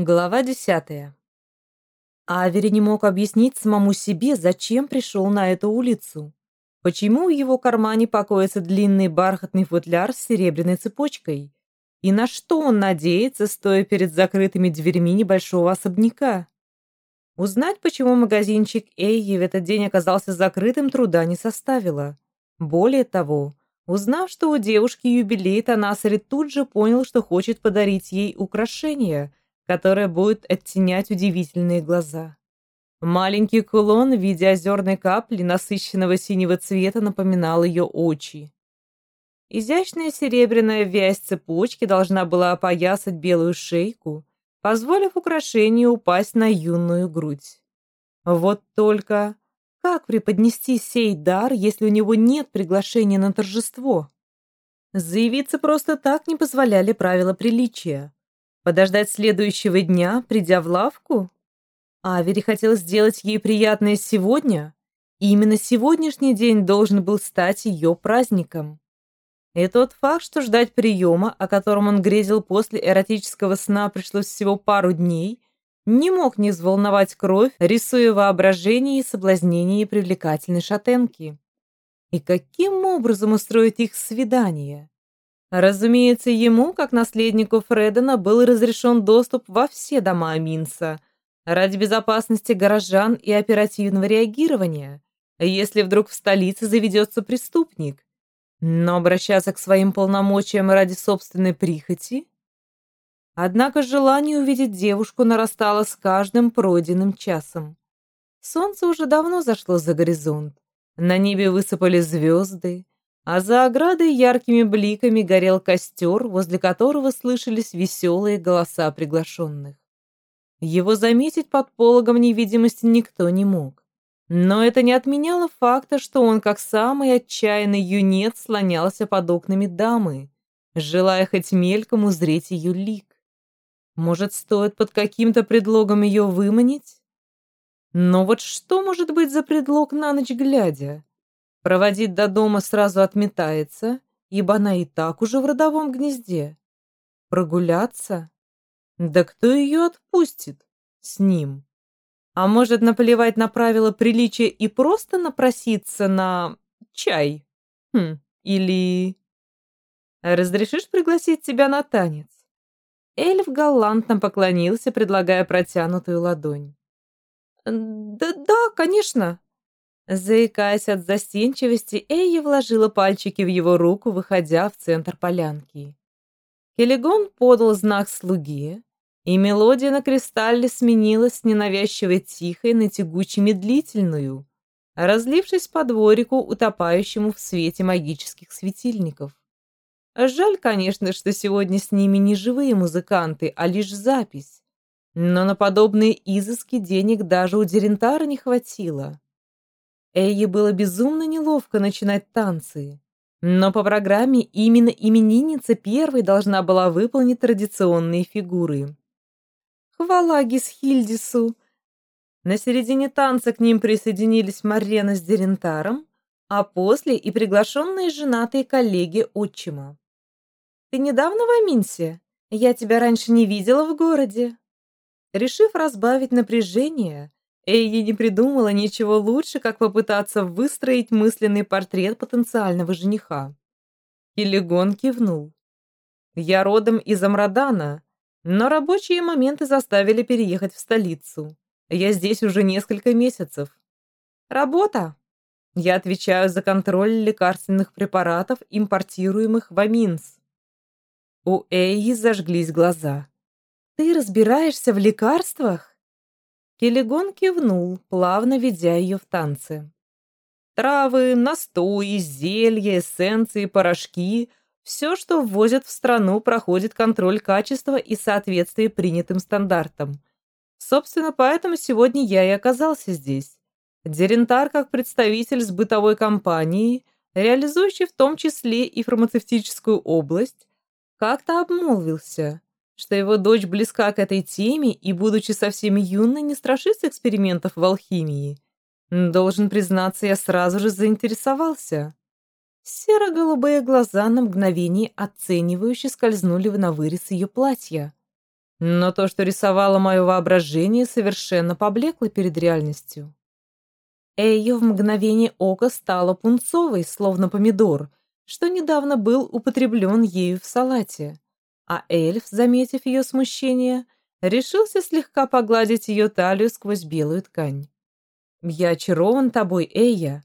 Глава десятая. Авери не мог объяснить самому себе, зачем пришел на эту улицу. Почему в его кармане покоится длинный бархатный футляр с серебряной цепочкой? И на что он надеется, стоя перед закрытыми дверьми небольшого особняка? Узнать, почему магазинчик Эйи в этот день оказался закрытым, труда не составило. Более того, узнав, что у девушки юбилей, Танасари тут же понял, что хочет подарить ей украшение – которая будет оттенять удивительные глаза. Маленький кулон в виде озерной капли насыщенного синего цвета напоминал ее очи. Изящная серебряная вязь цепочки должна была опоясать белую шейку, позволив украшению упасть на юную грудь. Вот только как преподнести сей дар, если у него нет приглашения на торжество? Заявиться просто так не позволяли правила приличия. Подождать следующего дня, придя в лавку? Авери хотел сделать ей приятное сегодня, и именно сегодняшний день должен был стать ее праздником. И тот факт, что ждать приема, о котором он грезил после эротического сна, пришлось всего пару дней, не мог не взволновать кровь, рисуя воображение и соблазнение привлекательной шатенки. И каким образом устроить их свидание? Разумеется, ему, как наследнику Фредена, был разрешен доступ во все дома Аминса ради безопасности горожан и оперативного реагирования, если вдруг в столице заведется преступник. Но обращаться к своим полномочиям ради собственной прихоти? Однако желание увидеть девушку нарастало с каждым пройденным часом. Солнце уже давно зашло за горизонт. На небе высыпали звезды, а за оградой яркими бликами горел костер, возле которого слышались веселые голоса приглашенных. Его заметить под пологом невидимости никто не мог. Но это не отменяло факта, что он, как самый отчаянный юнец, слонялся под окнами дамы, желая хоть мельком узреть ее лик. Может, стоит под каким-то предлогом ее выманить? Но вот что может быть за предлог на ночь глядя? Проводить до дома сразу отметается, ибо она и так уже в родовом гнезде. Прогуляться? Да кто ее отпустит с ним? А может наплевать на правила приличия и просто напроситься на чай? Хм, или... Разрешишь пригласить тебя на танец? Эльф галантно поклонился, предлагая протянутую ладонь. «Да, да, конечно», Заикаясь от застенчивости, Эйя вложила пальчики в его руку, выходя в центр полянки. Келегон подал знак слуге, и мелодия на кристалле сменилась с ненавязчивой тихой на тягуче-медлительную, разлившись по дворику, утопающему в свете магических светильников. Жаль, конечно, что сегодня с ними не живые музыканты, а лишь запись. Но на подобные изыски денег даже у Дерентара не хватило. Эйе было безумно неловко начинать танцы. Но по программе именно именинница первой должна была выполнить традиционные фигуры. Хвала Гисхильдису! На середине танца к ним присоединились Марена с Дерентаром, а после и приглашенные женатые коллеги отчима. «Ты недавно в Аминсе? Я тебя раньше не видела в городе». Решив разбавить напряжение, Эйи не придумала ничего лучше, как попытаться выстроить мысленный портрет потенциального жениха. Киллигон кивнул. «Я родом из Амрадана, но рабочие моменты заставили переехать в столицу. Я здесь уже несколько месяцев. Работа. Я отвечаю за контроль лекарственных препаратов, импортируемых в Аминс». У Эйи зажглись глаза. «Ты разбираешься в лекарствах?» Келегон кивнул, плавно ведя ее в танцы. Травы, настои, зелья, эссенции, порошки – все, что ввозят в страну, проходит контроль качества и соответствие принятым стандартам. Собственно, поэтому сегодня я и оказался здесь. Дерентар, как представитель с бытовой компанией, реализующий в том числе и фармацевтическую область, как-то обмолвился, что его дочь близка к этой теме и, будучи совсем юной, не страшится экспериментов в алхимии. Должен признаться, я сразу же заинтересовался. Серо-голубые глаза на мгновение оценивающе скользнули на вырез ее платья. Но то, что рисовало мое воображение, совершенно поблекло перед реальностью. Эйя в мгновение ока стала пунцовой, словно помидор, что недавно был употреблен ею в салате. А эльф, заметив ее смущение, решился слегка погладить ее талию сквозь белую ткань. «Я очарован тобой, Эйя.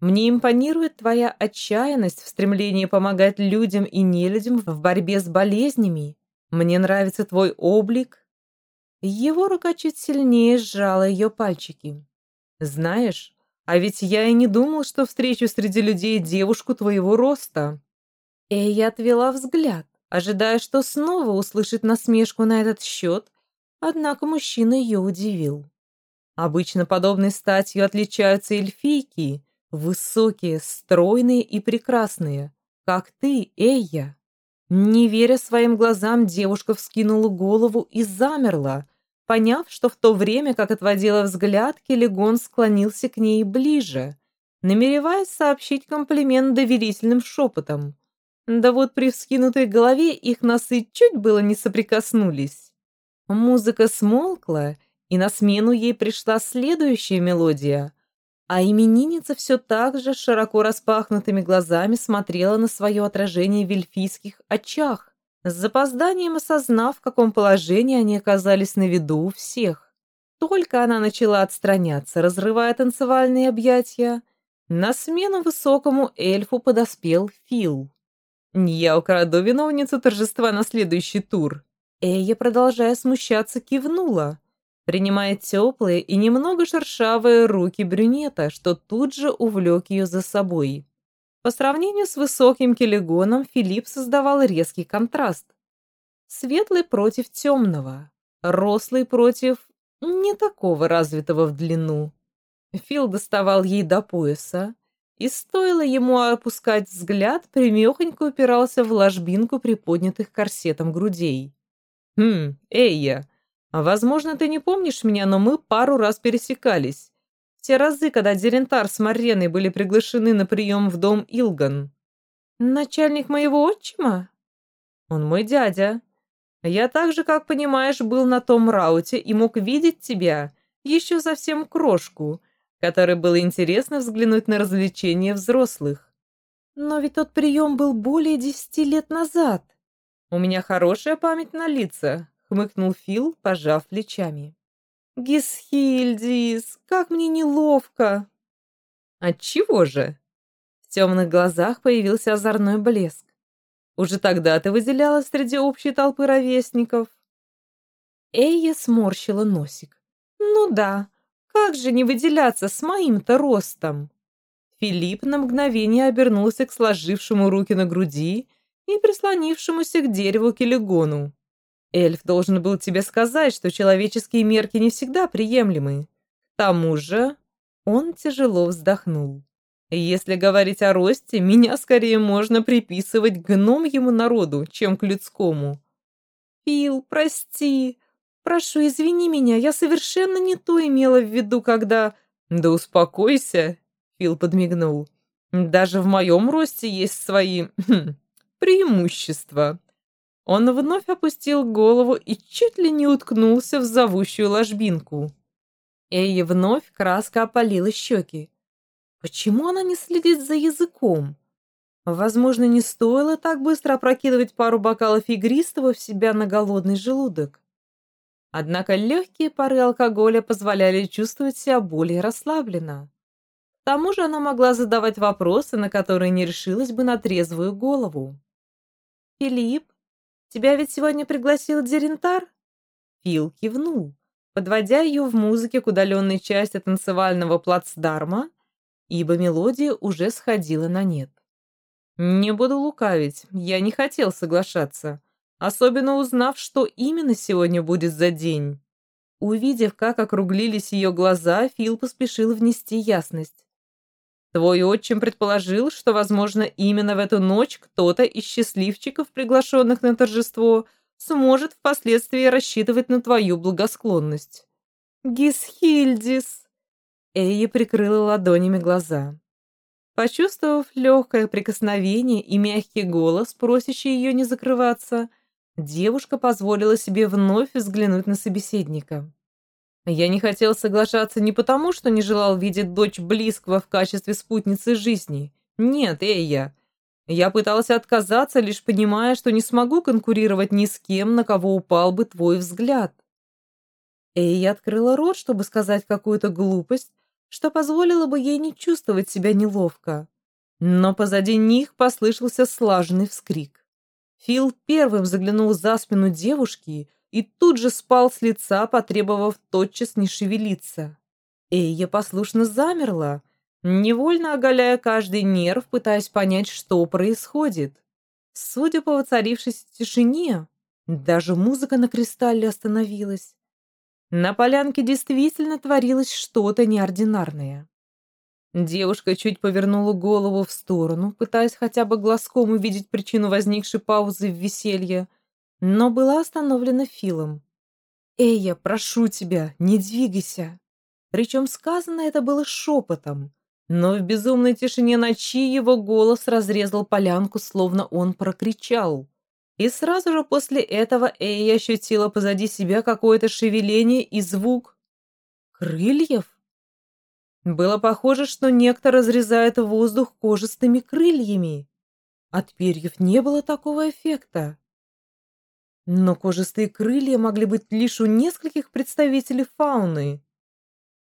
Мне импонирует твоя отчаянность в стремлении помогать людям и нелюдям в борьбе с болезнями. Мне нравится твой облик». Его рука чуть сильнее сжала ее пальчики. Знаешь, а ведь я и не думал, что встречу среди людей девушку твоего роста. Эя отвела взгляд, ожидая, что снова услышит насмешку на этот счет, однако мужчина ее удивил. Обычно подобной статью отличаются эльфийки, высокие, стройные и прекрасные, как ты, Эйя. Не веря своим глазам, девушка вскинула голову и замерла, поняв, что в то время, как отводила взгляд, Келегон склонился к ней ближе, намереваясь сообщить комплимент доверительным шепотом. Да вот при вскинутой голове их носы чуть было не соприкоснулись. Музыка смолкла, и на смену ей пришла следующая мелодия, а именинница все так же широко распахнутыми глазами смотрела на свое отражение в эльфийских очах, с запозданием осознав, в каком положении они оказались на виду у всех. Только она начала отстраняться, разрывая танцевальные объятия, на смену высокому эльфу подоспел Фил. «Я украду виновницу торжества на следующий тур». Эя, продолжая смущаться, кивнула, принимая теплые и немного шершавые руки брюнета, что тут же увлек ее за собой. По сравнению с высоким келегоном Филипп создавал резкий контраст. Светлый против темного, рослый против не такого развитого в длину. Фил доставал ей до пояса, и стоило ему опускать взгляд, примехонько упирался в ложбинку приподнятых корсетом грудей. «Хм, Эйя, возможно, ты не помнишь меня, но мы пару раз пересекались. Те разы, когда Дерентар с Мареной были приглашены на прием в дом Илган. Начальник моего отчима? Он мой дядя. Я так же, как понимаешь, был на том рауте и мог видеть тебя, еще совсем крошку, которой было интересно взглянуть на развлечения взрослых. Но ведь тот прием был более десяти лет назад. У меня хорошая память на лица, хмыкнул Фил, пожав плечами. «Гисхильдис, как мне неловко!» «Отчего же?» В темных глазах появился озорной блеск. «Уже тогда ты выделялась среди общей толпы ровесников». Эйя сморщила носик. «Ну да, как же не выделяться с моим-то ростом?» Филипп на мгновение обернулся к сложившему руки на груди и прислонившемуся к дереву Келегону. Эльф должен был тебе сказать, что человеческие мерки не всегда приемлемы. К тому же он тяжело вздохнул. Если говорить о росте, меня скорее можно приписывать к гномьему народу, чем к людскому. Фил, прости. Прошу, извини меня, я совершенно не то имела в виду, когда... Да успокойся, Фил подмигнул. Даже в моем росте есть свои хм, преимущества. Он вновь опустил голову и чуть ли не уткнулся в зовущую ложбинку. Эй, вновь краска опалила щеки. Почему она не следит за языком? Возможно, не стоило так быстро опрокидывать пару бокалов игристого в себя на голодный желудок. Однако легкие пары алкоголя позволяли чувствовать себя более расслабленно. К тому же она могла задавать вопросы, на которые не решилась бы на трезвую голову. «Филипп, Тебя ведь сегодня пригласил Дерентар?» Фил кивнул, подводя ее в музыке к удаленной части танцевального плацдарма, ибо мелодия уже сходила на нет. «Не буду лукавить, я не хотел соглашаться, особенно узнав, что именно сегодня будет за день». Увидев, как округлились ее глаза, Фил поспешил внести ясность. Твой отчим предположил, что, возможно, именно в эту ночь кто-то из счастливчиков, приглашенных на торжество, сможет впоследствии рассчитывать на твою благосклонность. Гисхильдис. Эйя прикрыла ладонями глаза. Почувствовав легкое прикосновение и мягкий голос, просящий ее не закрываться, Девушка позволила себе вновь взглянуть на собеседника. Я не хотел соглашаться не потому, что не желал видеть дочь близкого в качестве спутницы жизни. Нет, Эйя. Я пытался отказаться, лишь понимая, что не смогу конкурировать ни с кем, на кого упал бы твой взгляд. Эйя открыла рот, чтобы сказать какую-то глупость, что позволило бы ей не чувствовать себя неловко. Но позади них послышался слаженный вскрик. Фил первым заглянул за спину девушки и тут же спал с лица, потребовав тотчас не шевелиться. Эйя послушно замерла, невольно оголяя каждый нерв, пытаясь понять, что происходит. Судя по воцарившейся тишине, даже музыка на кристалле остановилась. На полянке действительно творилось что-то неординарное. Девушка чуть повернула голову в сторону, пытаясь хотя бы глазком увидеть причину возникшей паузы в веселье, но была остановлена Филом. «Эйя, прошу тебя, не двигайся!» Причем сказано это было шепотом, но в безумной тишине ночи его голос разрезал полянку, словно он прокричал. И сразу же после этого Эйя ощутила позади себя какое-то шевеление и звук крыльев. Было похоже, что некто разрезает воздух кожистыми крыльями. От перьев не было такого эффекта. Но кожистые крылья могли быть лишь у нескольких представителей фауны.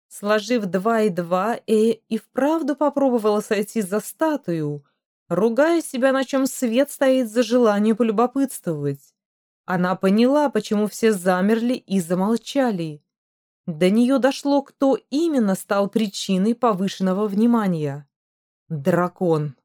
Сложив два и два, Эя и вправду попробовала сойти за статую — ругая себя, на чем свет стоит за желание полюбопытствовать. Она поняла, почему все замерли и замолчали. До нее дошло, кто именно стал причиной повышенного внимания. Дракон.